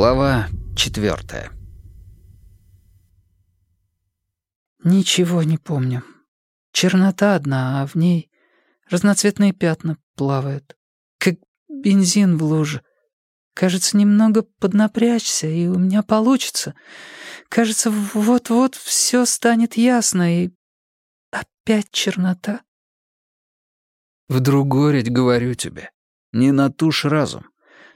Глава четвертая. «Ничего не помню. Чернота одна, а в ней разноцветные пятна плавают, как бензин в луже. Кажется, немного поднапрячься, и у меня получится. Кажется, вот-вот все станет ясно, и опять чернота». «Вдруг гореть, говорю тебе. Не натушь разум.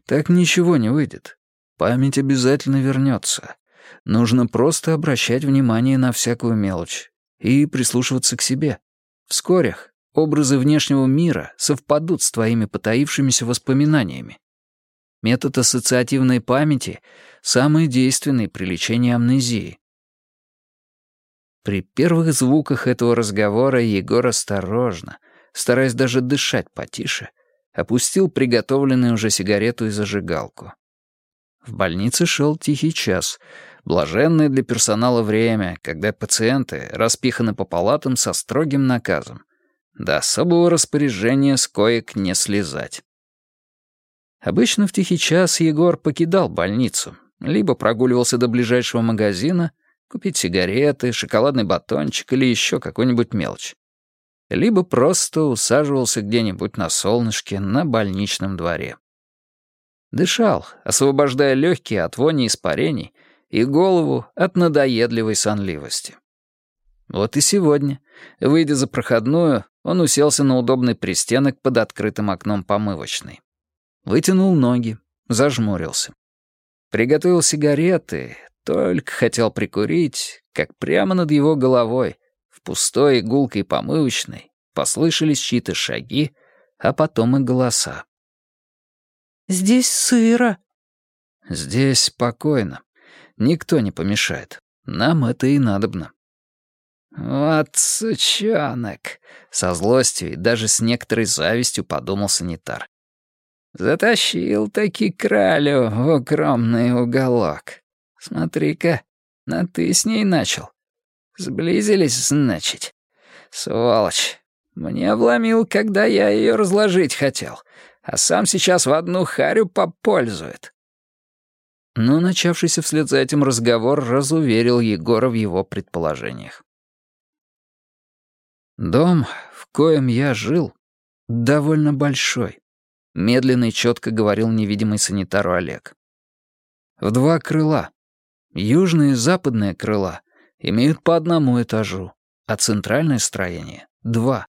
Так ничего не выйдет. Память обязательно вернется. Нужно просто обращать внимание на всякую мелочь и прислушиваться к себе. Вскоре образы внешнего мира совпадут с твоими потаившимися воспоминаниями. Метод ассоциативной памяти — самый действенный при лечении амнезии. При первых звуках этого разговора Егор осторожно, стараясь даже дышать потише, опустил приготовленную уже сигарету и зажигалку. В больнице шел тихий час, блаженное для персонала время, когда пациенты распиханы по палатам со строгим наказом. До особого распоряжения с коек не слезать. Обычно в тихий час Егор покидал больницу, либо прогуливался до ближайшего магазина, купить сигареты, шоколадный батончик или еще какую-нибудь мелочь. Либо просто усаживался где-нибудь на солнышке на больничном дворе. Дышал, освобождая легкие от вони испарений и голову от надоедливой сонливости. Вот и сегодня, выйдя за проходную, он уселся на удобный пристенок под открытым окном помывочной. Вытянул ноги, зажмурился. Приготовил сигареты, только хотел прикурить, как прямо над его головой, в пустой игулкой помывочной, послышались чьи-то шаги, а потом и голоса. Здесь сыро». «Здесь спокойно. Никто не помешает. Нам это и надобно». «Вот сучонок!» — со злостью и даже с некоторой завистью подумал санитар. «Затащил таки кралю в укромный уголок. Смотри-ка, на «ты» с ней начал. Сблизились, значит. Сволочь. Мне обломил, когда я ее разложить хотел а сам сейчас в одну харю попользует». Но начавшийся вслед за этим разговор разуверил Егора в его предположениях. «Дом, в коем я жил, довольно большой», — медленно и четко говорил невидимый санитару Олег. «В два крыла. Южное и западное крыла имеют по одному этажу, а центральное строение — два.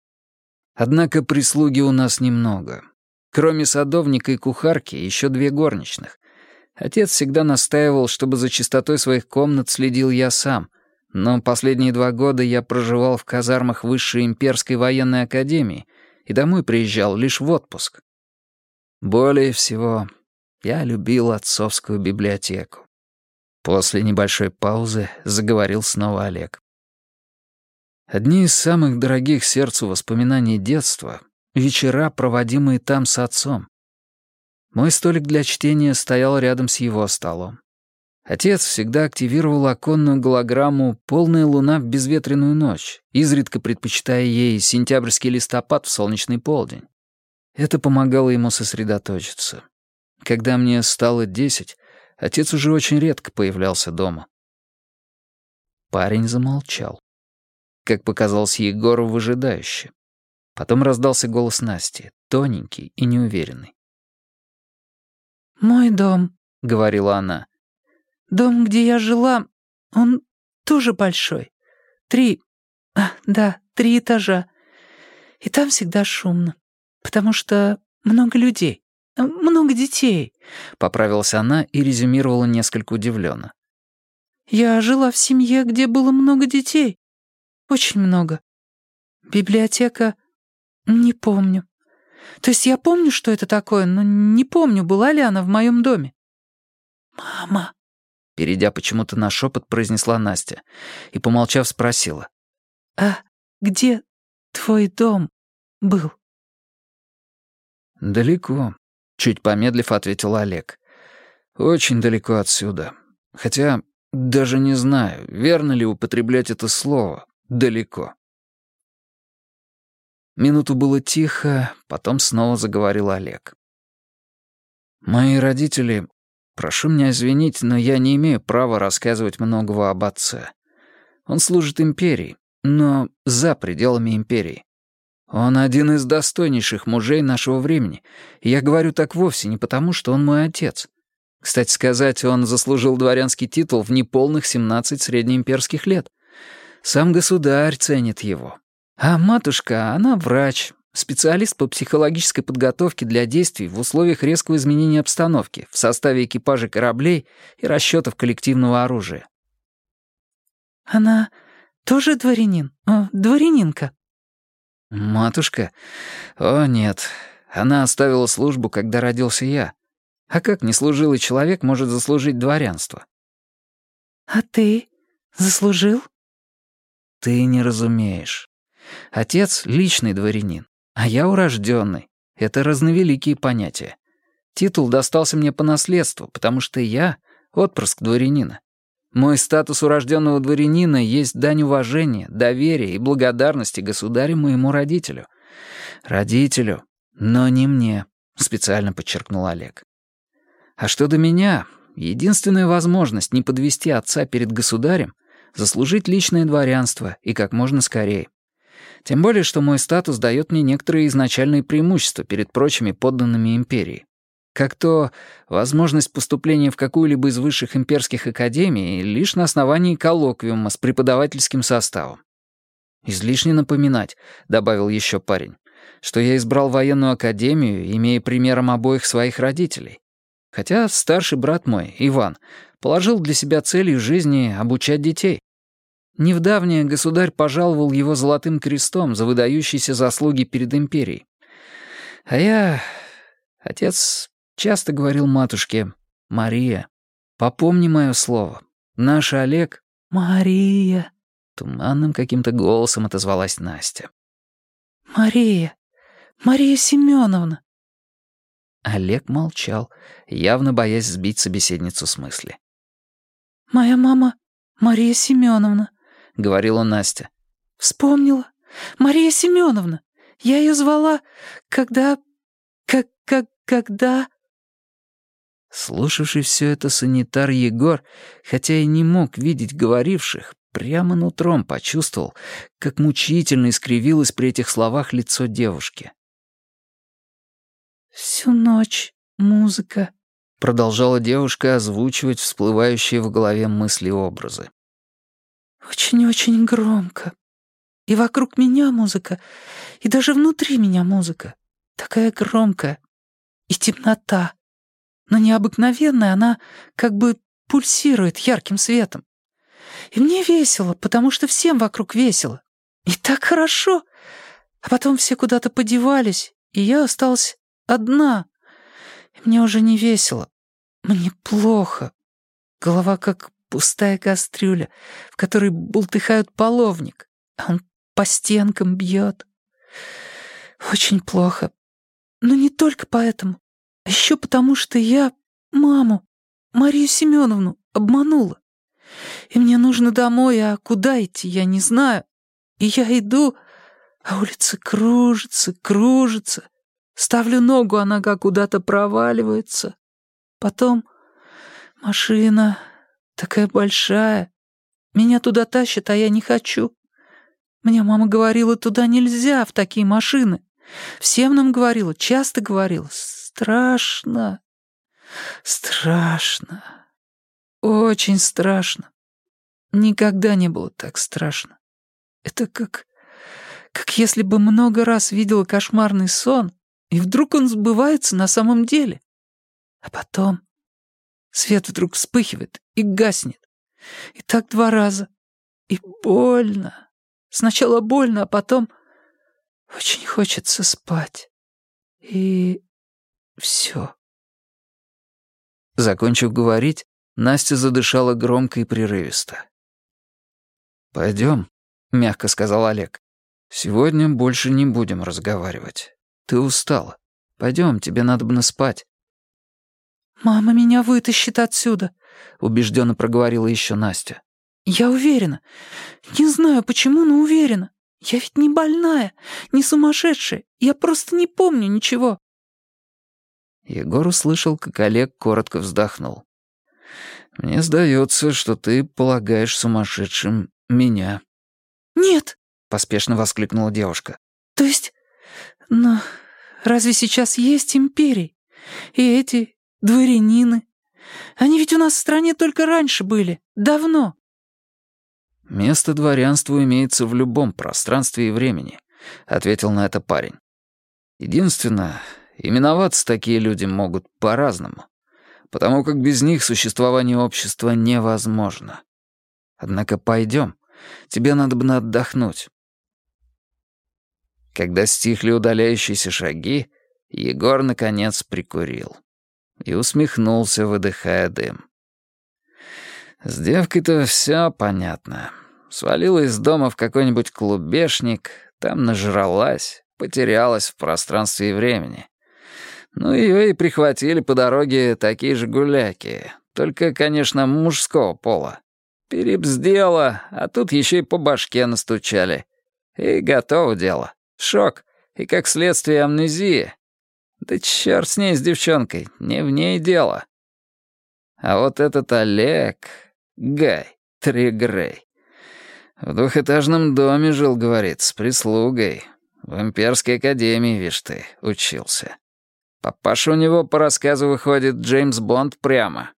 Однако прислуги у нас немного, Кроме садовника и кухарки, еще две горничных. Отец всегда настаивал, чтобы за чистотой своих комнат следил я сам, но последние два года я проживал в казармах Высшей имперской военной академии и домой приезжал лишь в отпуск. Более всего, я любил отцовскую библиотеку. После небольшой паузы заговорил снова Олег. Одни из самых дорогих сердцу воспоминаний детства вечера, проводимые там с отцом. Мой столик для чтения стоял рядом с его столом. Отец всегда активировал оконную голограмму «Полная луна в безветренную ночь», изредка предпочитая ей сентябрьский листопад в солнечный полдень. Это помогало ему сосредоточиться. Когда мне стало десять, отец уже очень редко появлялся дома. Парень замолчал. Как показалось Егору, выжидающе. Потом раздался голос Насти, тоненький и неуверенный. «Мой дом», — говорила она. «Дом, где я жила, он тоже большой. Три... А, да, три этажа. И там всегда шумно, потому что много людей, много детей», — поправилась она и резюмировала несколько удивленно. «Я жила в семье, где было много детей. Очень много. Библиотека «Не помню. То есть я помню, что это такое, но не помню, была ли она в моем доме». «Мама», — перейдя почему-то на шепот, произнесла Настя и, помолчав, спросила. «А где твой дом был?» «Далеко», — чуть помедлив ответил Олег. «Очень далеко отсюда. Хотя даже не знаю, верно ли употреблять это слово «далеко». Минуту было тихо, потом снова заговорил Олег. «Мои родители Прошу меня извинить, но я не имею права рассказывать многого об отце. Он служит империи, но за пределами империи. Он один из достойнейших мужей нашего времени, я говорю так вовсе не потому, что он мой отец. Кстати сказать, он заслужил дворянский титул в неполных 17 среднеимперских лет. Сам государь ценит его. А матушка, она врач, специалист по психологической подготовке для действий в условиях резкого изменения обстановки в составе экипажа кораблей и расчетов коллективного оружия. «Она тоже дворянин? О, дворянинка?» «Матушка? О, нет. Она оставила службу, когда родился я. А как неслужилый человек может заслужить дворянство?» «А ты заслужил?» «Ты не разумеешь. Отец — личный дворянин, а я урожденный. Это разновеликие понятия. Титул достался мне по наследству, потому что я — отпрыск дворянина. Мой статус урожденного дворянина есть дань уважения, доверия и благодарности государю моему родителю. Родителю, но не мне, специально подчеркнул Олег. А что до меня, единственная возможность не подвести отца перед государем — заслужить личное дворянство и как можно скорее. Тем более, что мой статус дает мне некоторые изначальные преимущества перед прочими подданными империи. Как то возможность поступления в какую-либо из высших имперских академий лишь на основании коллоквиума с преподавательским составом. «Излишне напоминать», — добавил еще парень, «что я избрал военную академию, имея примером обоих своих родителей. Хотя старший брат мой, Иван, положил для себя целью жизни обучать детей. Не в давнее государь пожаловал его золотым крестом за выдающиеся заслуги перед империей. А я... Отец часто говорил матушке, «Мария, попомни мое слово. Наш Олег...» «Мария...» Туманным каким-то голосом отозвалась Настя. «Мария... Мария Семеновна...» Олег молчал, явно боясь сбить собеседницу с мысли. «Моя мама Мария Семеновна», — говорила Настя. «Вспомнила. Мария Семеновна. Я ее звала, когда... как... как... когда...» Слушавший все это санитар Егор, хотя и не мог видеть говоривших, прямо нутром почувствовал, как мучительно искривилось при этих словах лицо девушки. «Всю ночь музыка», — продолжала девушка озвучивать всплывающие в голове мысли и образы. «Очень-очень громко. И вокруг меня музыка, и даже внутри меня музыка. Такая громкая. И темнота. Но необыкновенная она как бы пульсирует ярким светом. И мне весело, потому что всем вокруг весело. И так хорошо. А потом все куда-то подевались, и я осталась одна. И мне уже не весело. Мне плохо. Голова как пустая кастрюля, в которой бултыхают половник, а он по стенкам бьет. Очень плохо. Но не только поэтому, а еще потому, что я маму, Марию Семеновну, обманула. И мне нужно домой, а куда идти, я не знаю. И я иду, а улица кружится, кружится. Ставлю ногу, а нога куда-то проваливается. Потом машина такая большая. Меня туда тащат, а я не хочу. Мне мама говорила, туда нельзя, в такие машины. Всем нам говорила, часто говорила. Страшно. Страшно. Очень страшно. Никогда не было так страшно. Это как... как если бы много раз видела кошмарный сон, и вдруг он сбывается на самом деле. А потом свет вдруг вспыхивает и гаснет. И так два раза. И больно. Сначала больно, а потом очень хочется спать. И все. Закончив говорить, Настя задышала громко и прерывисто. «Пойдем», — мягко сказал Олег. «Сегодня больше не будем разговаривать. Ты устала. Пойдем, тебе надо бы спать». «Мама меня вытащит отсюда», — убежденно проговорила еще Настя. «Я уверена. Не знаю почему, но уверена. Я ведь не больная, не сумасшедшая. Я просто не помню ничего». Егор услышал, как Олег коротко вздохнул. «Мне сдается, что ты полагаешь сумасшедшим меня». «Нет!» — поспешно воскликнула девушка. «То есть... Но разве сейчас есть империи? И эти дворянины? Они ведь у нас в стране только раньше были, давно». «Место дворянству имеется в любом пространстве и времени», — ответил на это парень. «Единственное, именоваться такие люди могут по-разному, потому как без них существование общества невозможно. Однако пойдем, тебе надо бы отдохнуть». Когда стихли удаляющиеся шаги, Егор, наконец, прикурил и усмехнулся, выдыхая дым. С девкой-то все понятно. Свалила из дома в какой-нибудь клубешник, там нажралась, потерялась в пространстве и времени. Ну, ее и прихватили по дороге такие же гуляки, только, конечно, мужского пола. Перебздела, а тут еще и по башке настучали. И готово дело. Шок. И, как следствие, амнезия. Да черт с ней, с девчонкой, не в ней дело. А вот этот Олег, Гай, Тригрей. В двухэтажном доме жил, говорит, с прислугой. В имперской академии, вишь ты, учился. Папаша у него, по рассказу, выходит, Джеймс Бонд прямо.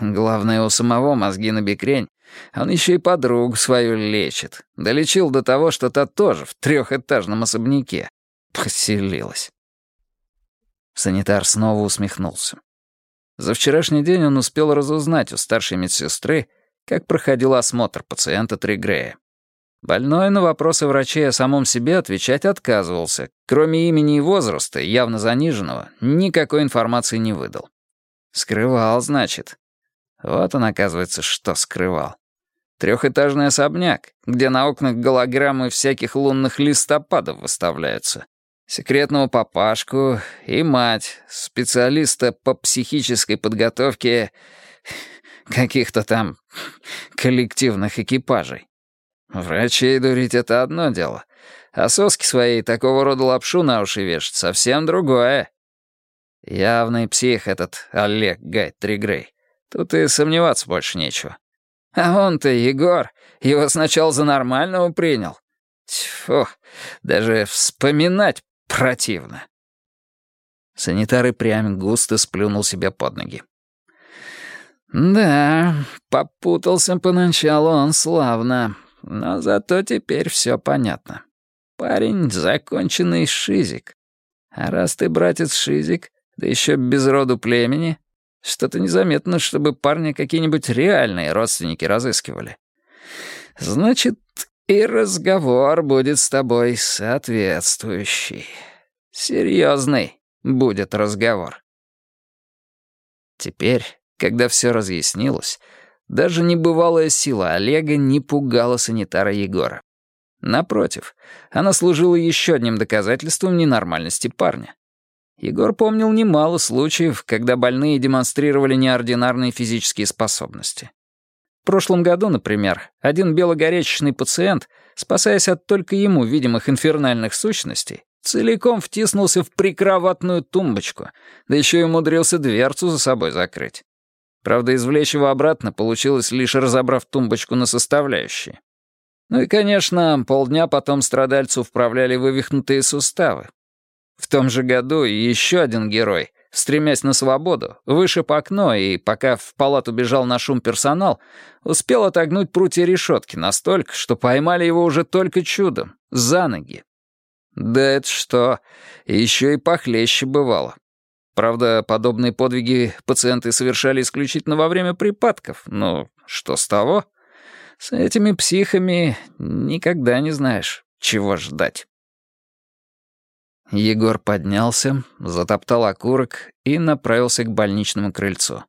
Главное, у самого мозги на бекрень. Он еще и подругу свою лечит. Долечил до того, что та тоже в трехэтажном особняке поселилась. Санитар снова усмехнулся. За вчерашний день он успел разузнать у старшей медсестры, как проходил осмотр пациента Тригрея. Больной на вопросы врачей о самом себе отвечать отказывался. Кроме имени и возраста, явно заниженного, никакой информации не выдал. Скрывал, значит. Вот он, оказывается, что скрывал. Трехэтажный особняк, где на окнах голограммы всяких лунных листопадов выставляются секретного папашку и мать, специалиста по психической подготовке каких-то там коллективных экипажей. Врачей дурить — это одно дело, а соски своей такого рода лапшу на уши вешать — совсем другое. Явный псих этот Олег Гай Тригрей. Тут и сомневаться больше нечего. А он-то, Егор, его сначала за нормального принял. Тьфу, даже вспоминать Противно. Санитар и прям густо сплюнул себе под ноги. «Да, попутался поначалу он славно, но зато теперь все понятно. Парень — законченный шизик. А раз ты, братец, шизик, да еще без роду племени, что-то незаметно, чтобы парня какие-нибудь реальные родственники разыскивали. Значит, и разговор будет с тобой соответствующий. Серьезный будет разговор. Теперь, когда все разъяснилось, даже небывалая сила Олега не пугала санитара Егора. Напротив, она служила еще одним доказательством ненормальности парня. Егор помнил немало случаев, когда больные демонстрировали неординарные физические способности. В прошлом году, например, один белогорячечный пациент, спасаясь от только ему видимых инфернальных сущностей, целиком втиснулся в прикроватную тумбочку, да еще и умудрился дверцу за собой закрыть. Правда, извлечь его обратно получилось, лишь разобрав тумбочку на составляющие. Ну и, конечно, полдня потом страдальцу вправляли вывихнутые суставы. В том же году еще один герой стремясь на свободу, вышиб окно и, пока в палату бежал на шум персонал, успел отогнуть прутья решетки настолько, что поймали его уже только чудом, за ноги. Да это что, еще и похлеще бывало. Правда, подобные подвиги пациенты совершали исключительно во время припадков, но что с того? С этими психами никогда не знаешь, чего ждать. Егор поднялся, затоптал окурок и направился к больничному крыльцу.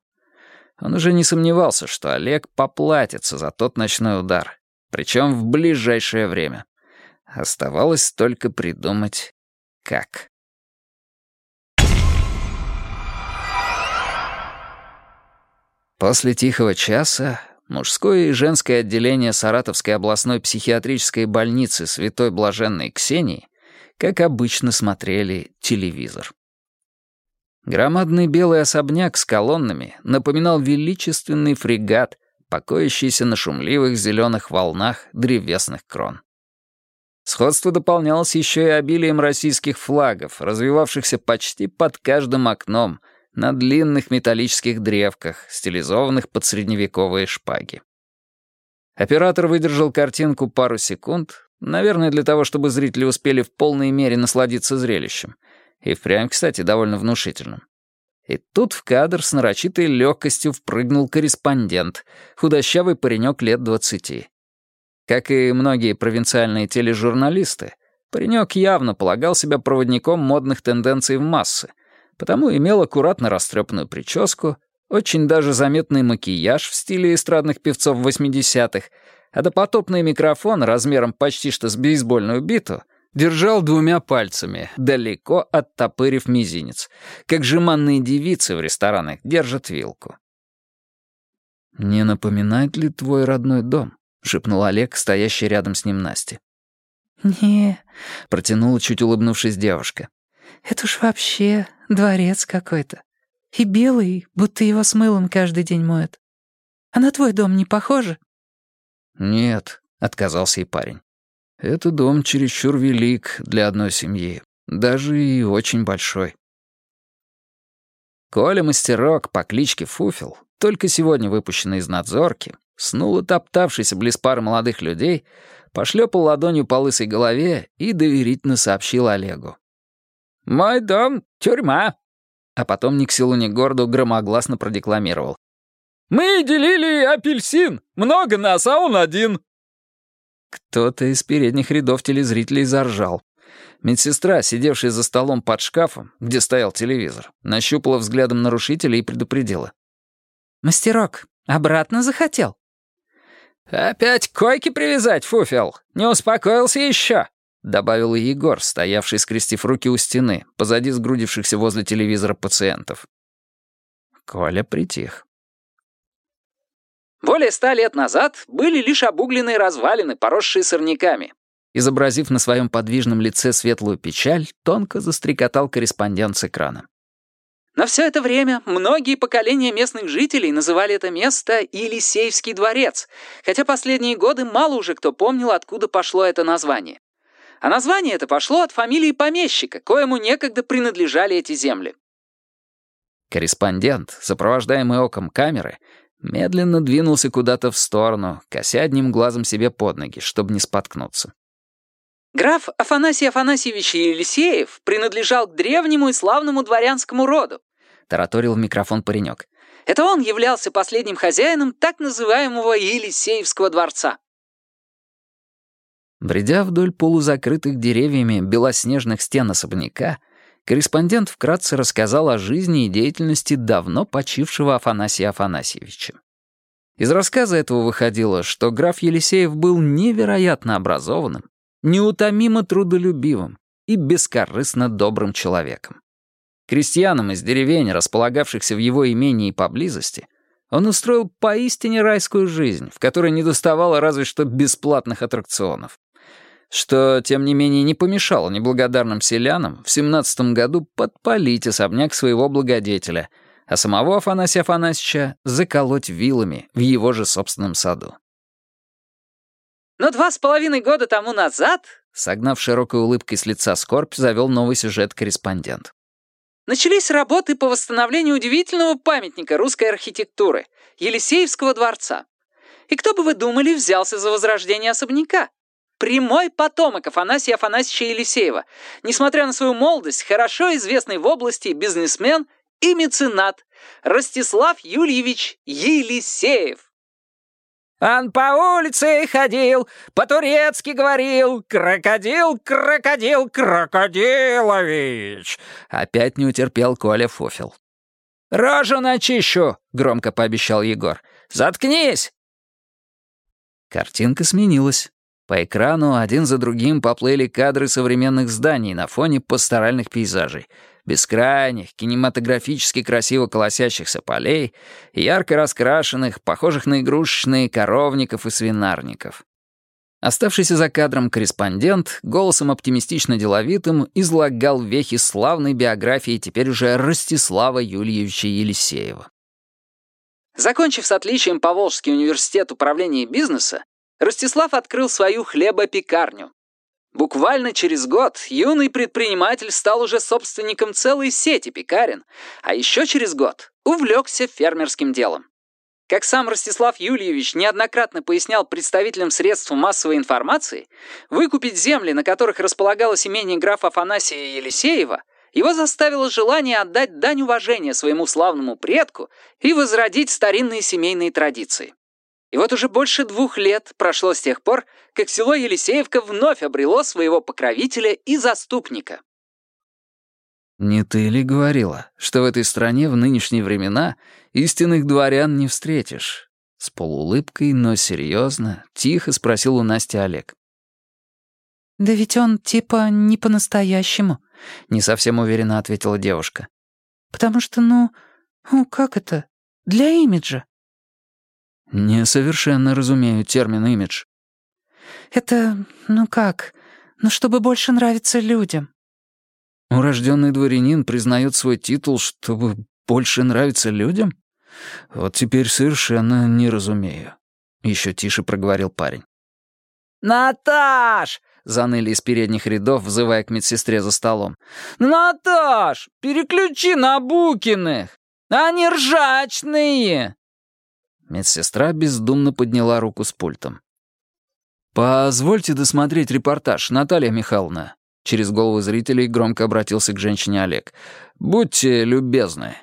Он уже не сомневался, что Олег поплатится за тот ночной удар, причем в ближайшее время. Оставалось только придумать, как. После тихого часа мужское и женское отделение Саратовской областной психиатрической больницы Святой Блаженной Ксении как обычно, смотрели телевизор. Громадный белый особняк с колоннами напоминал величественный фрегат, покоящийся на шумливых зеленых волнах древесных крон. Сходство дополнялось еще и обилием российских флагов, развивавшихся почти под каждым окном, на длинных металлических древках, стилизованных под средневековые шпаги. Оператор выдержал картинку пару секунд, наверное, для того, чтобы зрители успели в полной мере насладиться зрелищем. И впрямь, кстати, довольно внушительным. И тут в кадр с нарочитой легкостью впрыгнул корреспондент, худощавый паренек лет двадцати. Как и многие провинциальные тележурналисты, паренек явно полагал себя проводником модных тенденций в массы, потому имел аккуратно растрепанную прическу, очень даже заметный макияж в стиле эстрадных певцов 80-х, а допотопный микрофон размером почти что с бейсбольную биту держал двумя пальцами, далеко оттопырив мизинец, как жеманные девицы в ресторанах держат вилку. «Не напоминает ли твой родной дом?» — шепнул Олег, стоящий рядом с ним Насте. «Не», — протянула, чуть улыбнувшись девушка. «Это уж вообще дворец какой-то. И белый, будто его с мылом каждый день моют. А на твой дом не похоже?» «Нет», — отказался и парень. «Это дом чересчур велик для одной семьи, даже и очень большой». Коля Мастерок по кличке Фуфел, только сегодня выпущенный из надзорки, снул топтавшийся близ пары молодых людей, пошлепал ладонью по лысой голове и доверительно сообщил Олегу. «Мой дом — тюрьма». А потом ни к селу, ни к городу громогласно продекламировал. «Мы делили апельсин. Много нас, а он один». Кто-то из передних рядов телезрителей заржал. Медсестра, сидевшая за столом под шкафом, где стоял телевизор, нащупала взглядом нарушителя и предупредила. «Мастерок, обратно захотел?» «Опять койки привязать, Фуфел? Не успокоился еще?» — добавил Егор, стоявший, скрестив руки у стены, позади сгрудившихся возле телевизора пациентов. Коля притих. Более ста лет назад были лишь обугленные развалины, поросшие сорняками. Изобразив на своем подвижном лице светлую печаль, тонко застрекотал корреспондент с экрана. Но все это время многие поколения местных жителей называли это место Елисеевский дворец, хотя последние годы мало уже кто помнил, откуда пошло это название. А название это пошло от фамилии помещика, коему некогда принадлежали эти земли. Корреспондент, сопровождаемый оком камеры, медленно двинулся куда-то в сторону, кося одним глазом себе под ноги, чтобы не споткнуться. Граф Афанасий Афанасьевич Елисеев принадлежал к древнему и славному дворянскому роду. — тараторил в микрофон паренек. «Это он являлся последним хозяином так называемого Елисеевского дворца». Бредя вдоль полузакрытых деревьями белоснежных стен особняка, корреспондент вкратце рассказал о жизни и деятельности давно почившего Афанасия Афанасьевича. Из рассказа этого выходило, что граф Елисеев был невероятно образованным, неутомимо трудолюбивым и бескорыстно добрым человеком. Крестьянам из деревень, располагавшихся в его имении поблизости, он устроил поистине райскую жизнь, в которой не доставало разве что бесплатных аттракционов. Что, тем не менее, не помешало неблагодарным селянам в 17 году подпалить особняк своего благодетеля, а самого Афанасия Афанасьевича заколоть вилами в его же собственном саду. Но два с половиной года тому назад, согнав широкой улыбкой с лица скорбь, завел новый сюжет корреспондент. Начались работы по восстановлению удивительного памятника русской архитектуры — Елисеевского дворца. И кто бы вы думали, взялся за возрождение особняка? Прямой потомок Афанасия Афанасьевича Елисеева, несмотря на свою молодость, хорошо известный в области бизнесмен и меценат Ростислав Юльевич Елисеев. Он по улице ходил, по-турецки говорил, крокодил, крокодил, крокодилович. Опять не утерпел Коля Фуфел. «Рожу начищу», — громко пообещал Егор. «Заткнись!» Картинка сменилась. По экрану один за другим поплыли кадры современных зданий на фоне пасторальных пейзажей — бескрайних, кинематографически красиво колосящихся полей, ярко раскрашенных, похожих на игрушечные коровников и свинарников. Оставшийся за кадром корреспондент голосом оптимистично-деловитым излагал вехи славной биографии теперь уже Ростислава Юльевича Елисеева. Закончив с отличием Поволжский университет управления бизнеса, Ростислав открыл свою хлебопекарню. Буквально через год юный предприниматель стал уже собственником целой сети пекарен, а еще через год увлекся фермерским делом. Как сам Ростислав Юльевич неоднократно пояснял представителям средств массовой информации, выкупить земли, на которых располагалось имение графа Афанасия Елисеева, его заставило желание отдать дань уважения своему славному предку и возродить старинные семейные традиции. И вот уже больше двух лет прошло с тех пор, как село Елисеевка вновь обрело своего покровителя и заступника. «Не ты ли говорила, что в этой стране в нынешние времена истинных дворян не встретишь?» С полуулыбкой, но серьезно, тихо спросил у Насти Олег. «Да ведь он типа не по-настоящему», — не совсем уверенно ответила девушка. «Потому что, ну, ну, как это? Для имиджа». «Не совершенно разумею термин «имидж». «Это, ну как, ну чтобы больше нравиться людям». Урожденный дворянин признает свой титул, чтобы больше нравиться людям? Вот теперь совершенно не разумею. Еще тише проговорил парень. «Наташ!» — заныли из передних рядов, взывая к медсестре за столом. «Наташ, переключи на Букиных! Они ржачные!» Медсестра бездумно подняла руку с пультом. «Позвольте досмотреть репортаж, Наталья Михайловна», Через голову зрителей громко обратился к женщине Олег. «Будьте любезны».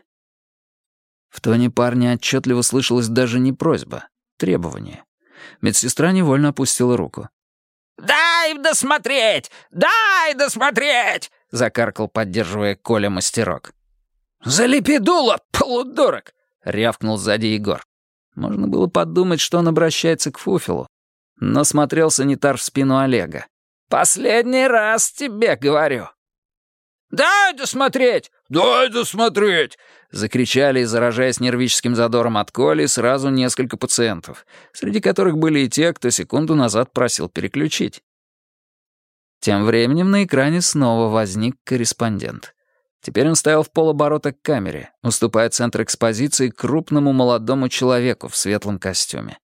В тоне парня отчетливо слышалась даже не просьба, требование. Медсестра невольно опустила руку. «Дай досмотреть! Дай досмотреть!» — закаркал, поддерживая Коля мастерок. «Залепидула, полудурок!» — рявкнул сзади Егор. Можно было подумать, что он обращается к Фуфелу, но смотрел санитар в спину Олега. Последний раз тебе говорю». «Дай досмотреть! Дай досмотреть!» Закричали, заражаясь нервическим задором от Коли, сразу несколько пациентов, среди которых были и те, кто секунду назад просил переключить. Тем временем на экране снова возник корреспондент. Теперь он стоял в полоборота к камере, уступая центр экспозиции крупному молодому человеку в светлом костюме.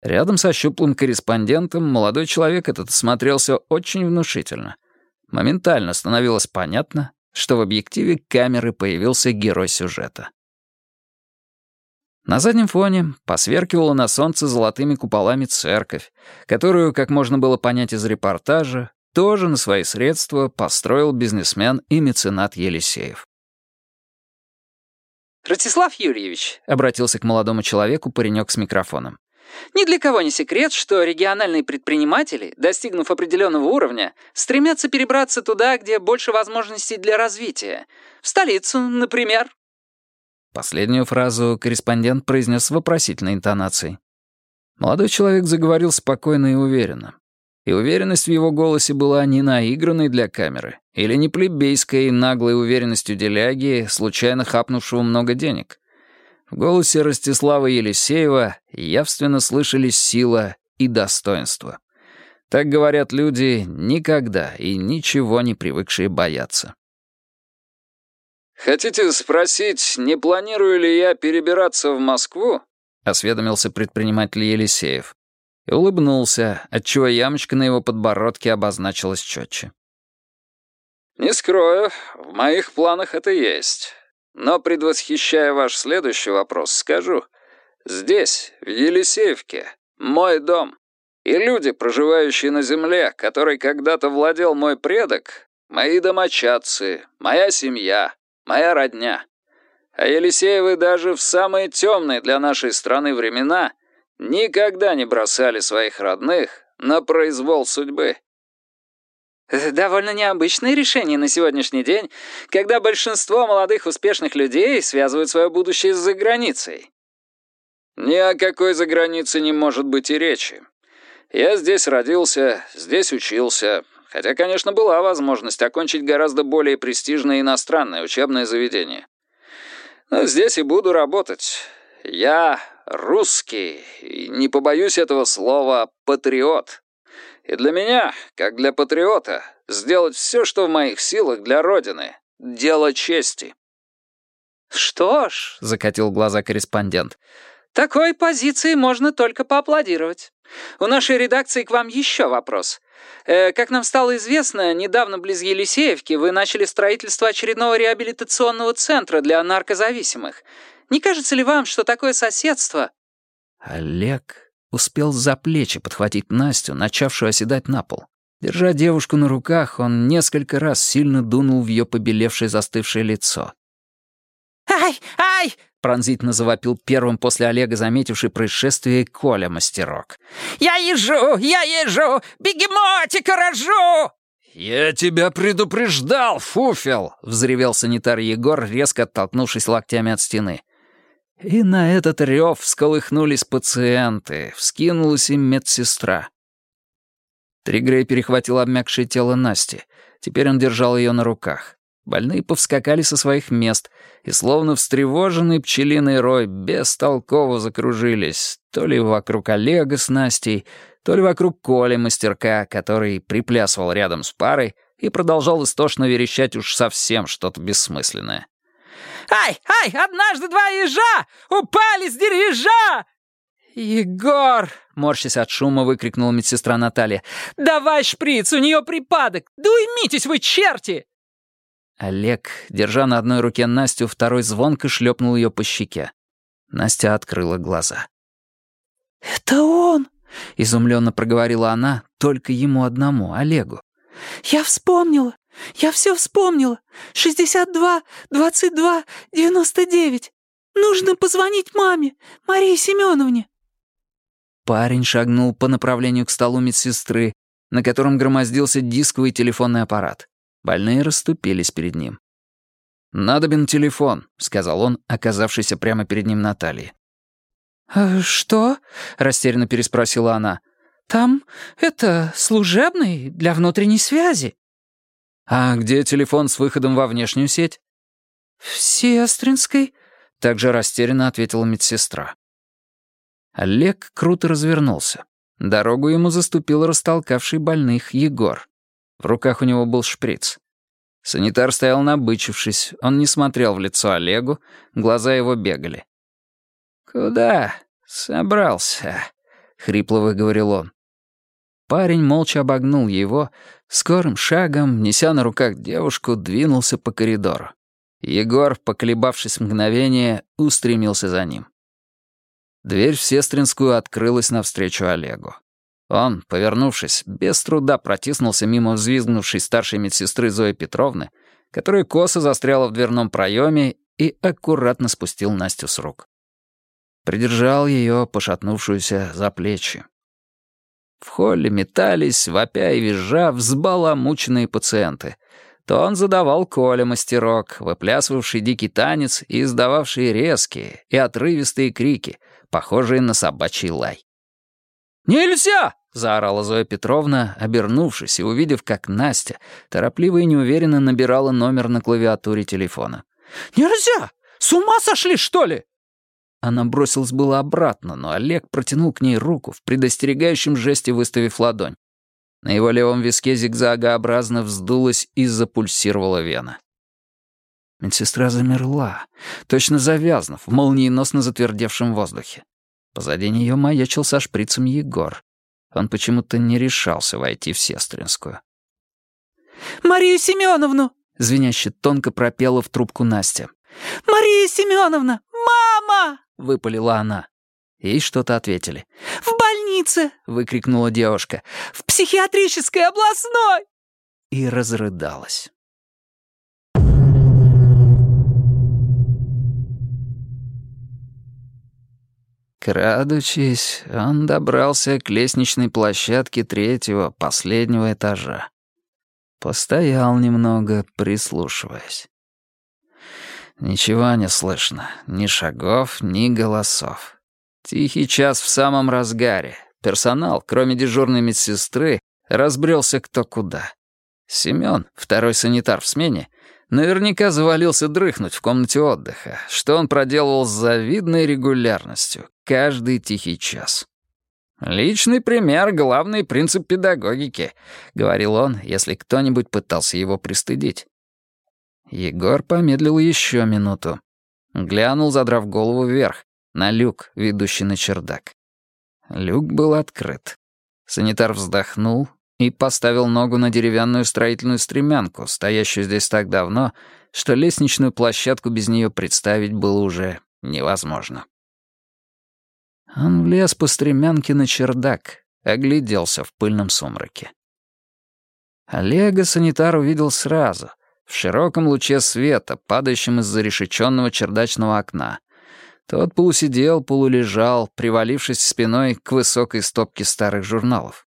Рядом со щуплым корреспондентом молодой человек этот смотрелся очень внушительно. Моментально становилось понятно, что в объективе камеры появился герой сюжета. На заднем фоне посверкивала на солнце золотыми куполами церковь, которую, как можно было понять из репортажа, тоже на свои средства построил бизнесмен и меценат Елисеев. «Ратислав Юрьевич», — обратился к молодому человеку паренек с микрофоном, ни для кого не секрет, что региональные предприниматели, достигнув определенного уровня, стремятся перебраться туда, где больше возможностей для развития. В столицу, например. Последнюю фразу корреспондент произнес с вопросительной интонацией. Молодой человек заговорил спокойно и уверенно. И уверенность в его голосе была не наигранной для камеры или не плебейской наглой уверенностью деляги, случайно хапнувшего много денег. В голосе Ростислава Елисеева явственно слышались сила и достоинство. Так говорят люди, никогда и ничего не привыкшие бояться. «Хотите спросить, не планирую ли я перебираться в Москву?» — осведомился предприниматель Елисеев. И улыбнулся, отчего ямочка на его подбородке обозначилась четче. «Не скрою, в моих планах это есть. Но, предвосхищая ваш следующий вопрос, скажу. Здесь, в Елисеевке, мой дом. И люди, проживающие на земле, которой когда-то владел мой предок, мои домочадцы, моя семья, моя родня. А Елисеевы даже в самые темные для нашей страны времена никогда не бросали своих родных на произвол судьбы. Довольно необычное решение на сегодняшний день, когда большинство молодых успешных людей связывают свое будущее с заграницей. Ни о какой загранице не может быть и речи. Я здесь родился, здесь учился, хотя, конечно, была возможность окончить гораздо более престижное иностранное учебное заведение. Но здесь и буду работать. Я русский, не побоюсь этого слова, патриот. И для меня, как для патриота, сделать все, что в моих силах для Родины. Дело чести». «Что ж», — закатил глаза корреспондент, «такой позиции можно только поаплодировать. У нашей редакции к вам еще вопрос. Э, как нам стало известно, недавно близ Елисеевки вы начали строительство очередного реабилитационного центра для наркозависимых. Не кажется ли вам, что такое соседство...» Олег успел за плечи подхватить Настю, начавшую оседать на пол. Держа девушку на руках, он несколько раз сильно дунул в ее побелевшее застывшее лицо. «Ай! Ай!» — пронзительно завопил первым после Олега, заметивший происшествие Коля Мастерок. «Я езжу! Я езжу! Бегемотика рожу!» «Я тебя предупреждал, фуфел!» — взревел санитар Егор, резко оттолкнувшись локтями от стены. И на этот рев всколыхнулись пациенты, вскинулась им медсестра. Тригрей перехватил обмякшее тело Насти. Теперь он держал ее на руках. Больные повскакали со своих мест и, словно встревоженный пчелиный рой, бестолково закружились, то ли вокруг Олега с Настей, то ли вокруг Коли мастерка, который приплясывал рядом с парой и продолжал истошно верещать уж совсем что-то бессмысленное. «Ай, ай, однажды два ежа упали с дережа!» «Егор!» — морщась от шума, выкрикнула медсестра Наталья. «Давай шприц, у нее припадок! Да уймитесь вы, черти!» Олег, держа на одной руке Настю, второй звонко шлепнул ее по щеке. Настя открыла глаза. «Это он!» — изумленно проговорила она только ему одному, Олегу. «Я вспомнила! Я все вспомнила! Шестьдесят два, двадцать два, девяносто девять! Нужно позвонить маме, Марии Семеновне!» Парень шагнул по направлению к столу медсестры, на котором громоздился дисковый телефонный аппарат. Больные расступились перед ним. «Надобен телефон», — сказал он, оказавшийся прямо перед ним Натальи. «А «Что?» — растерянно переспросила она. «Там, это, служебный, для внутренней связи». «А где телефон с выходом во внешнюю сеть?» «В Сестринской», — также растерянно ответила медсестра. Олег круто развернулся. Дорогу ему заступил растолкавший больных Егор. В руках у него был шприц. Санитар стоял набычившись, он не смотрел в лицо Олегу, глаза его бегали. «Куда собрался?» — хрипло выговорил он. Парень молча обогнул его, скорым шагом, неся на руках девушку, двинулся по коридору. Егор, поколебавшись мгновение, устремился за ним. Дверь в Сестринскую открылась навстречу Олегу. Он, повернувшись, без труда протиснулся мимо взвизгнувшей старшей медсестры Зои Петровны, которая косо застряла в дверном проеме и аккуратно спустил Настю с рук. Придержал ее, пошатнувшуюся, за плечи. В холле метались, вопя и визжа, взбаламученные пациенты. То он задавал Коля мастерок, выплясывавший дикий танец и издававший резкие и отрывистые крики, похожие на собачий лай. «Нельзя!» — заорала Зоя Петровна, обернувшись и увидев, как Настя торопливо и неуверенно набирала номер на клавиатуре телефона. «Нельзя! С ума сошли, что ли?» Она бросилась было обратно, но Олег протянул к ней руку в предостерегающем жесте, выставив ладонь. На его левом виске зигзагообразно вздулась и запульсировала вена. Медсестра замерла, точно завязнув в молниеносно затвердевшем воздухе. Позади нее маячил со шприцем Егор. Он почему-то не решался войти в Сестринскую. «Марию Семеновну!» — звеняще тонко пропела в трубку Настя. «Мария Семеновна! Мама!» — выпалила она. Ей что-то ответили. «В больнице!» — выкрикнула девушка. «В психиатрической областной!» И разрыдалась. Крадучись, он добрался к лестничной площадке третьего, последнего этажа. Постоял немного, прислушиваясь. Ничего не слышно, ни шагов, ни голосов. Тихий час в самом разгаре. Персонал, кроме дежурной медсестры, разбрелся кто куда. Семён, второй санитар в смене, Наверняка завалился дрыхнуть в комнате отдыха, что он проделывал с завидной регулярностью, каждый тихий час. «Личный пример — главный принцип педагогики», — говорил он, если кто-нибудь пытался его пристыдить. Егор помедлил еще минуту. Глянул, задрав голову вверх, на люк, ведущий на чердак. Люк был открыт. Санитар вздохнул и поставил ногу на деревянную строительную стремянку, стоящую здесь так давно, что лестничную площадку без нее представить было уже невозможно. Он влез по стремянке на чердак, огляделся в пыльном сумраке. Олега санитар увидел сразу, в широком луче света, падающем из зарешеченного чердачного окна. Тот полусидел, полулежал, привалившись спиной к высокой стопке старых журналов.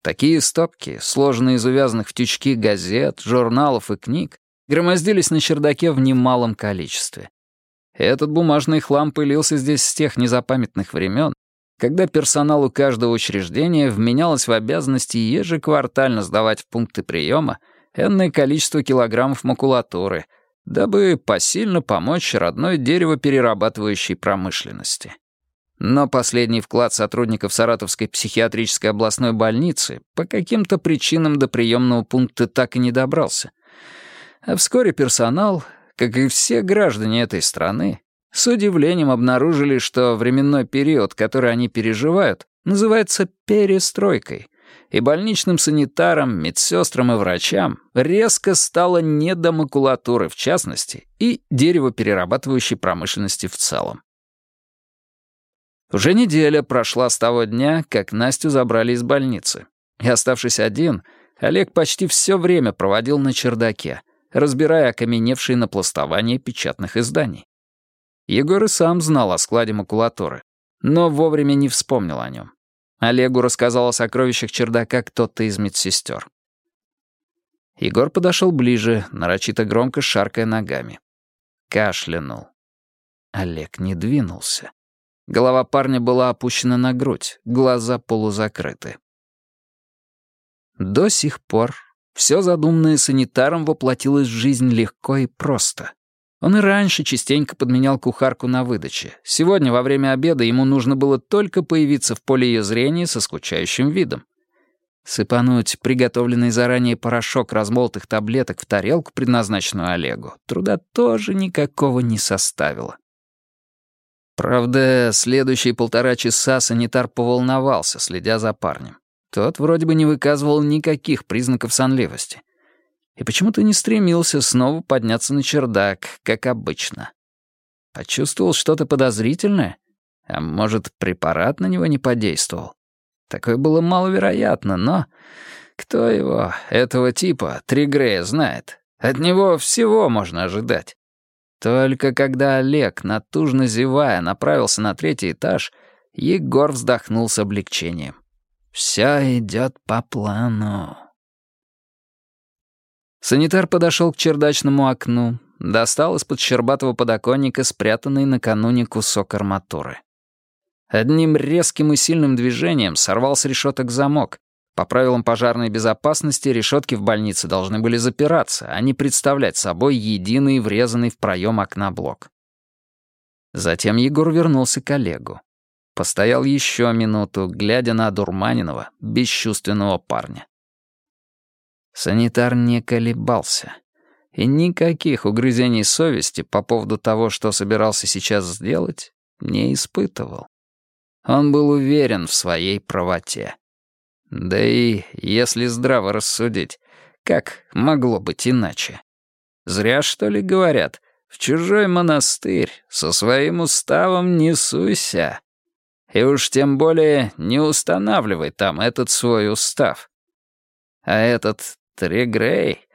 Такие стопки, сложенные из увязанных в тючки газет, журналов и книг, громоздились на чердаке в немалом количестве. Этот бумажный хлам пылился здесь с тех незапамятных времен, когда персоналу каждого учреждения вменялось в обязанности ежеквартально сдавать в пункты приема энное количество килограммов макулатуры, дабы посильно помочь родной деревоперерабатывающей промышленности. Но последний вклад сотрудников Саратовской психиатрической областной больницы по каким-то причинам до приемного пункта так и не добрался. А вскоре персонал, как и все граждане этой страны, с удивлением обнаружили, что временной период, который они переживают, называется перестройкой, и больничным санитарам, медсестрам и врачам резко стало не до макулатуры в частности и деревоперерабатывающей промышленности в целом. Уже неделя прошла с того дня, как Настю забрали из больницы. И оставшись один, Олег почти все время проводил на чердаке — разбирая окаменевшие на пластование печатных изданий. Егор и сам знал о складе макулатуры, но вовремя не вспомнил о нем. Олегу рассказал о сокровищах чердака кто-то из медсестер. Егор подошел ближе, нарочито громко шаркая ногами. Кашлянул. Олег не двинулся. Голова парня была опущена на грудь, глаза полузакрыты. До сих пор все задуманное санитаром воплотилось в жизнь легко и просто. Он и раньше частенько подменял кухарку на выдаче. Сегодня во время обеда ему нужно было только появиться в поле ее зрения со скучающим видом. Сыпануть приготовленный заранее порошок размолотых таблеток в тарелку, предназначенную Олегу, труда тоже никакого не составило. Правда, следующие полтора часа санитар поволновался, следя за парнем. Тот вроде бы не выказывал никаких признаков сонливости. И почему-то не стремился снова подняться на чердак, как обычно. Почувствовал что-то подозрительное? А может, препарат на него не подействовал? Такое было маловероятно, но... Кто его, этого типа, Тригрея, знает? От него всего можно ожидать. Только когда Олег, натужно зевая, направился на третий этаж, Егор вздохнул с облегчением. Все идет по плану. Санитар подошел к чердачному окну, достал из-под щербатого подоконника спрятанный накануне кусок арматуры. Одним резким и сильным движением сорвал с решеток замок. По правилам пожарной безопасности решетки в больнице должны были запираться, а не представлять собой единый врезанный в проем окна блок. Затем Егор вернулся к Олегу. Постоял еще минуту, глядя на одурманенного, бесчувственного парня. Санитар не колебался. И никаких угрызений совести по поводу того, что собирался сейчас сделать, не испытывал. Он был уверен в своей правоте. Да и, если здраво рассудить, как могло быть иначе? Зря, что ли, говорят, в чужой монастырь со своим уставом не суйся. И уж тем более не устанавливай там этот свой устав. А этот Тригрей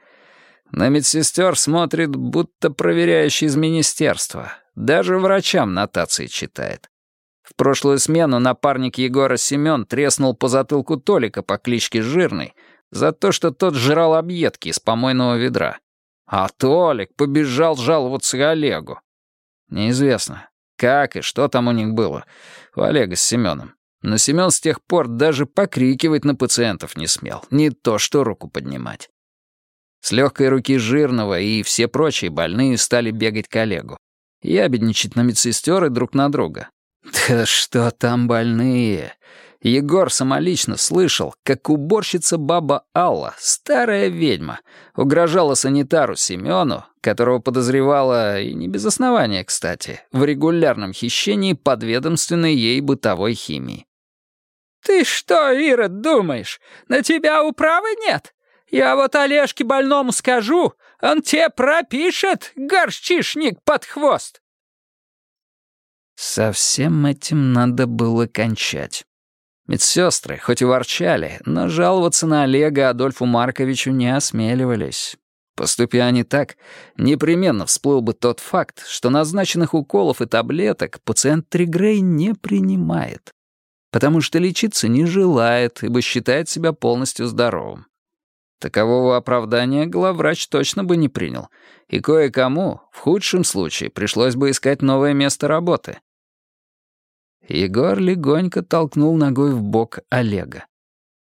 на медсестер смотрит, будто проверяющий из министерства. Даже врачам нотации читает. В прошлую смену напарник Егора Семен треснул по затылку Толика по кличке Жирный за то, что тот жрал объедки из помойного ведра. А Толик побежал жаловаться Олегу. Неизвестно, как и что там у них было, у Олега с Семеном. Но Семен с тех пор даже покрикивать на пациентов не смел, не то что руку поднимать. С легкой руки жирного и все прочие больные стали бегать к Олегу. Ябедничать на медсестер и друг на друга. Да что там больные? Егор самолично слышал, как уборщица баба Алла, старая ведьма, угрожала санитару Семену, которого подозревала, и не без основания, кстати, в регулярном хищении подведомственной ей бытовой химии. «Ты что, Ира, думаешь, на тебя управы нет? Я вот Олежке больному скажу, он тебе пропишет, горчишник под хвост!» Со всем этим надо было кончать. Медсестры, хоть и ворчали, но жаловаться на Олега Адольфу Марковичу не осмеливались. Поступя они так, непременно всплыл бы тот факт, что назначенных уколов и таблеток пациент Тригрей не принимает, потому что лечиться не желает, ибо считает себя полностью здоровым. Такового оправдания главврач точно бы не принял, и кое-кому, в худшем случае, пришлось бы искать новое место работы. Егор легонько толкнул ногой в бок Олега.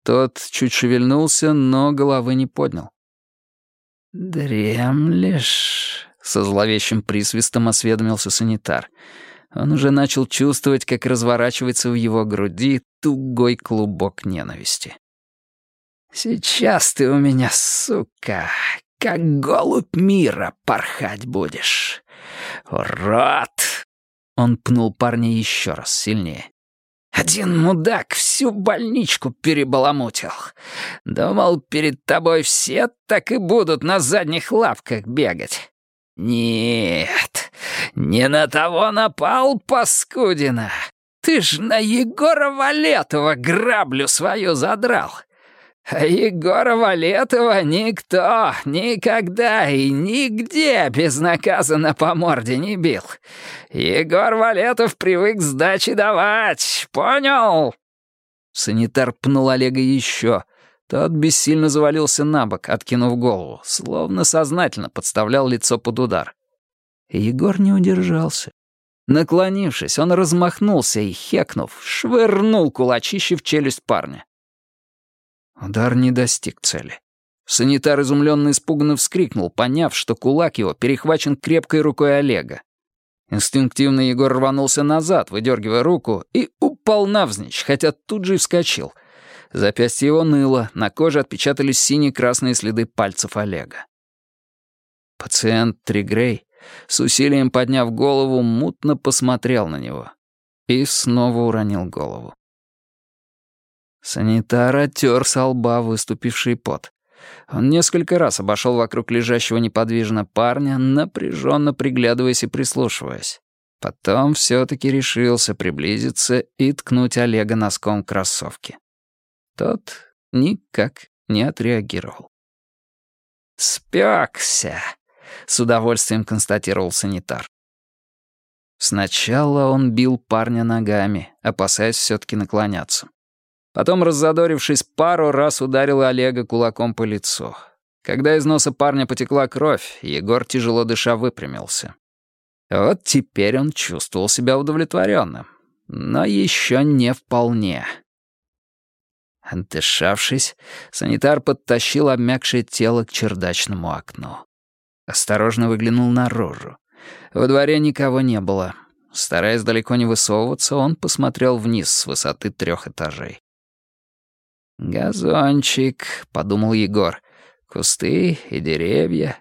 Тот чуть шевельнулся, но головы не поднял. «Дремлешь?» — со зловещим присвистом осведомился санитар. Он уже начал чувствовать, как разворачивается в его груди тугой клубок ненависти. «Сейчас ты у меня, сука, как голубь мира порхать будешь. Урод!» Он пнул парня еще раз сильнее. «Один мудак всю больничку перебаламутил. Думал, перед тобой все так и будут на задних лапках бегать. Нет, не на того напал, паскудина. Ты ж на Егора Валетова граблю свою задрал. А Егора Валетова никто никогда и нигде безнаказанно по морде не бил. Егор Валетов привык сдачи давать, понял?» Санитар пнул Олега еще. Тот бессильно завалился на бок, откинув голову, словно сознательно подставлял лицо под удар. Егор не удержался. Наклонившись, он размахнулся и, хекнув, швырнул кулачище в челюсть парня. Удар не достиг цели. Санитар изумленно испуганно вскрикнул, поняв, что кулак его перехвачен крепкой рукой Олега. Инстинктивно Егор рванулся назад, выдергивая руку, и упал навзничь, хотя тут же и вскочил. Запястье его ныло, на коже отпечатались синие-красные следы пальцев Олега. Пациент Тригрей, с усилием подняв голову, мутно посмотрел на него и снова уронил голову. Санитар оттер со лба выступивший пот. Он несколько раз обошел вокруг лежащего неподвижно парня, напряженно приглядываясь и прислушиваясь. Потом все-таки решился приблизиться и ткнуть Олега носком кроссовки. Тот никак не отреагировал. «Спекся!» — с удовольствием констатировал санитар. Сначала он бил парня ногами, опасаясь все-таки наклоняться. Потом, раззадорившись, пару раз ударил Олега кулаком по лицу. Когда из носа парня потекла кровь, Егор, тяжело дыша, выпрямился. Вот теперь он чувствовал себя удовлетворенным, но еще не вполне. Отдышавшись, санитар подтащил обмякшее тело к чердачному окну. Осторожно выглянул наружу. Во дворе никого не было. Стараясь далеко не высовываться, он посмотрел вниз с высоты трех этажей. «Газончик», — подумал Егор. «Кусты и деревья.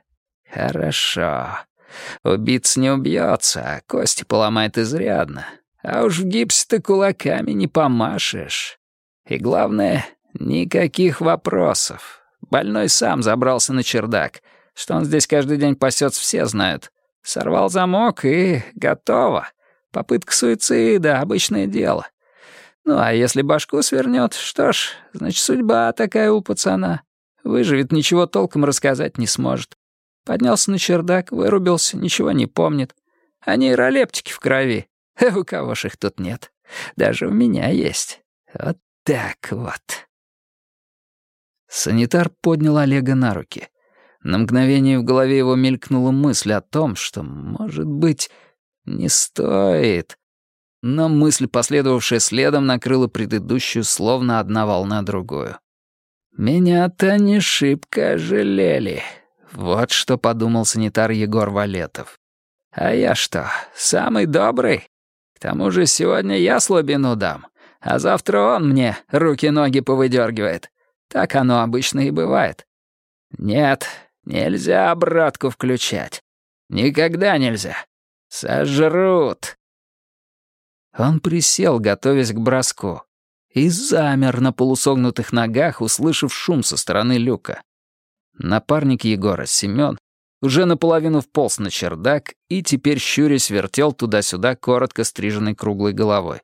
Хорошо. Убийца не убьется, а кости поломает изрядно. А уж в гипсе-то кулаками не помашешь. И главное, никаких вопросов. Больной сам забрался на чердак. Что он здесь каждый день пасется, все знают. Сорвал замок и готово. Попытка суицида — обычное дело. Ну, а если башку свернет, что ж, значит, судьба такая у пацана. Выживет, ничего толком рассказать не сможет. Поднялся на чердак, вырубился, ничего не помнит. А нейролептики в крови. У кого ж их тут нет? Даже у меня есть. Вот так вот. Санитар поднял Олега на руки. На мгновение в голове его мелькнула мысль о том, что, может быть, не стоит. Но мысль, последовавшая следом, накрыла предыдущую, словно одна волна другую. «Меня-то не шибко жалели». Вот что подумал санитар Егор Валетов. «А я что, самый добрый? К тому же сегодня я слабину дам, А завтра он мне руки-ноги повыдергивает. Так оно обычно и бывает. Нет, нельзя обратку включать. Никогда нельзя. Сожрут. Он присел, готовясь к броску, и замер на полусогнутых ногах, услышав шум со стороны люка. Напарник Егора, Семён, уже наполовину вполз на чердак и теперь, щурясь, вертел туда-сюда коротко стриженной круглой головой.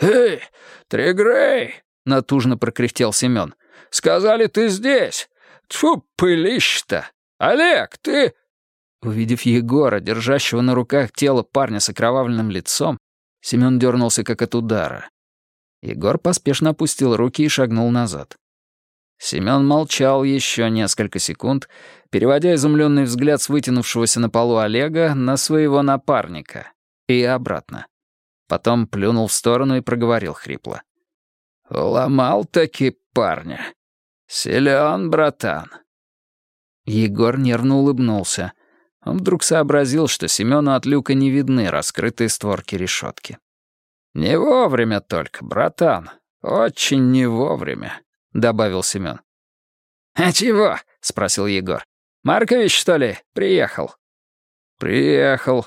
«Эй, Тригрей!» — натужно прокряхтел Семён. «Сказали, ты здесь! Тьфу, пылищ-то! Олег, ты...» Увидев Егора, держащего на руках тело парня с окровавленным лицом, Семён дернулся как от удара. Егор поспешно опустил руки и шагнул назад. Семён молчал еще несколько секунд, переводя изумленный взгляд с вытянувшегося на полу Олега на своего напарника и обратно. Потом плюнул в сторону и проговорил хрипло. «Ломал таки парня. Силен, братан». Егор нервно улыбнулся. Он вдруг сообразил, что Семену от люка не видны раскрытые створки решетки. «Не вовремя только, братан. Очень не вовремя», — добавил Семен. «А чего?» — спросил Егор. «Маркович, что ли, приехал?» «Приехал.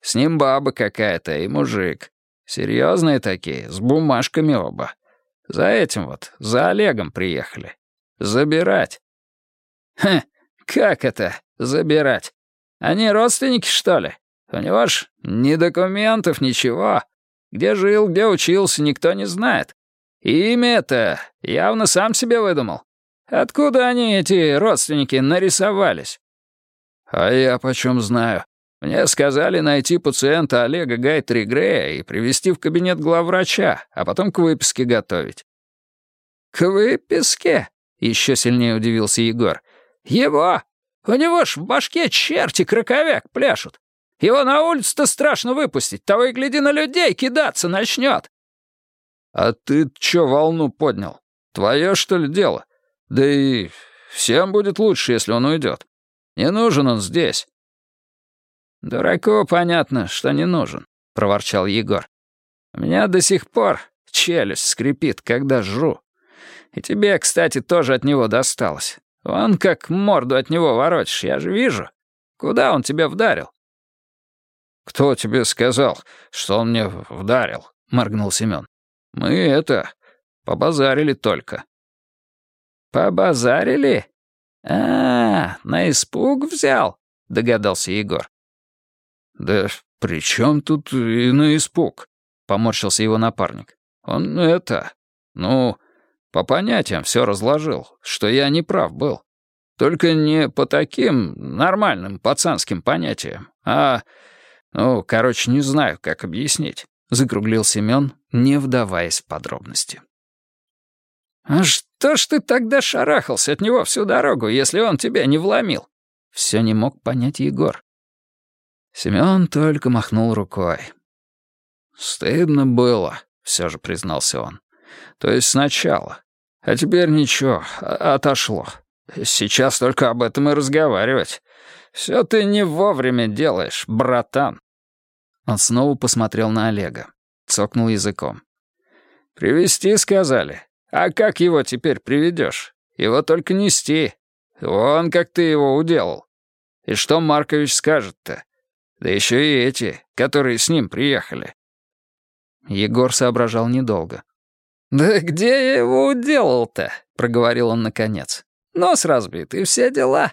С ним баба какая-то и мужик. Серьезные такие, с бумажками оба. За этим вот, за Олегом приехали. Забирать». «Хм, как это, забирать? Они родственники, что ли? У него ж ни документов, ничего. Где жил, где учился, никто не знает. Имя это явно сам себе выдумал. Откуда они, эти родственники, нарисовались? А я почем знаю. Мне сказали найти пациента Олега Гайтри Грея и привести в кабинет главврача, а потом к выписке готовить. «К выписке?» — еще сильнее удивился Егор. «Его! У него ж в башке черти краковяк пляшут. Его на улицу-то страшно выпустить, того и гляди на людей кидаться начнет. «А ты чё волну поднял? Твое, что ли, дело? Да и всем будет лучше, если он уйдет. Не нужен он здесь». «Дураку понятно, что не нужен», — проворчал Егор. «У меня до сих пор челюсть скрипит, когда жру. И тебе, кстати, тоже от него досталось. Он как морду от него воротишь, я же вижу. Куда он тебя вдарил?» «Кто тебе сказал, что он мне вдарил?» — моргнул Семен. «Мы это... побазарили только». «Побазарили? А, на испуг взял?» — догадался Егор. «Да при чем тут и на испуг?» — поморщился его напарник. «Он это... ну, по понятиям все разложил, что я не прав был. Только не по таким нормальным пацанским понятиям, а... Ну, короче, не знаю, как объяснить», — закруглил Семен, не вдаваясь в подробности. «А что ж ты тогда шарахался от него всю дорогу, если он тебя не вломил?» Все не мог понять Егор. Семен только махнул рукой. «Стыдно было», — все же признался он. «То есть сначала. А теперь ничего, отошло. Сейчас только об этом и разговаривать. Все ты не вовремя делаешь, братан». Он снова посмотрел на Олега. Цокнул языком. «Привести сказали. А как его теперь приведешь? Его только нести. Вон как ты его уделал. И что Маркович скажет-то? Да еще и эти, которые с ним приехали». Егор соображал недолго. «Да где я его уделал-то?» — проговорил он наконец. «Нос разбит и все дела.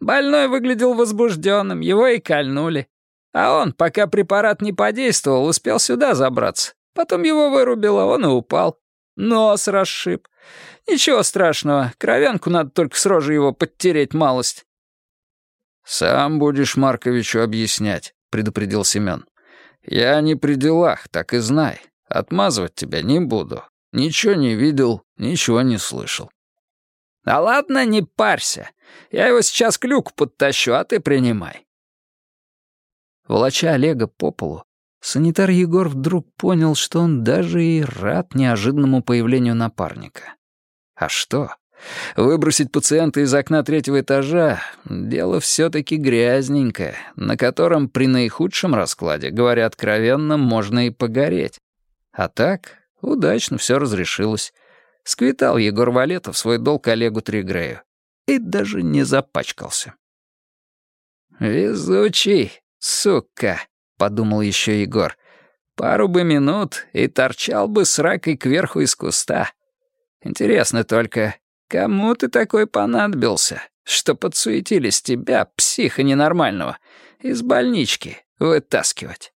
Больной выглядел возбужденным, его и кольнули. А он, пока препарат не подействовал, успел сюда забраться. Потом его вырубило, он и упал. Нос расшиб. Ничего страшного, кровянку надо только с рожи его подтереть малость. «Сам будешь Марковичу объяснять», — предупредил Семен. «Я не при делах, так и знай. Отмазывать тебя не буду. Ничего не видел, ничего не слышал». «Да ладно, не парься. Я его сейчас к люку подтащу, а ты принимай. Волоча Олега по полу, санитар Егор вдруг понял, что он даже и рад неожиданному появлению напарника. А что? Выбросить пациента из окна третьего этажа — дело все-таки грязненькое, на котором при наихудшем раскладе, говоря откровенно, можно и погореть. А так, Удачно все разрешилось. Сквитал Егор Валетов свой долг Олегу Тригрею. И даже не запачкался. «Везучий, сука», — подумал еще Егор. «Пару бы минут и торчал бы с ракой кверху из куста. Интересно только, кому ты такой понадобился, что подсуетились тебя, психа ненормального, из больнички вытаскивать?»